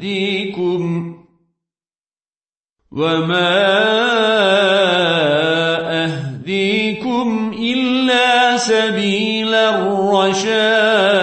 أهديكم وما أهديكم إلا سبيل الرشاد.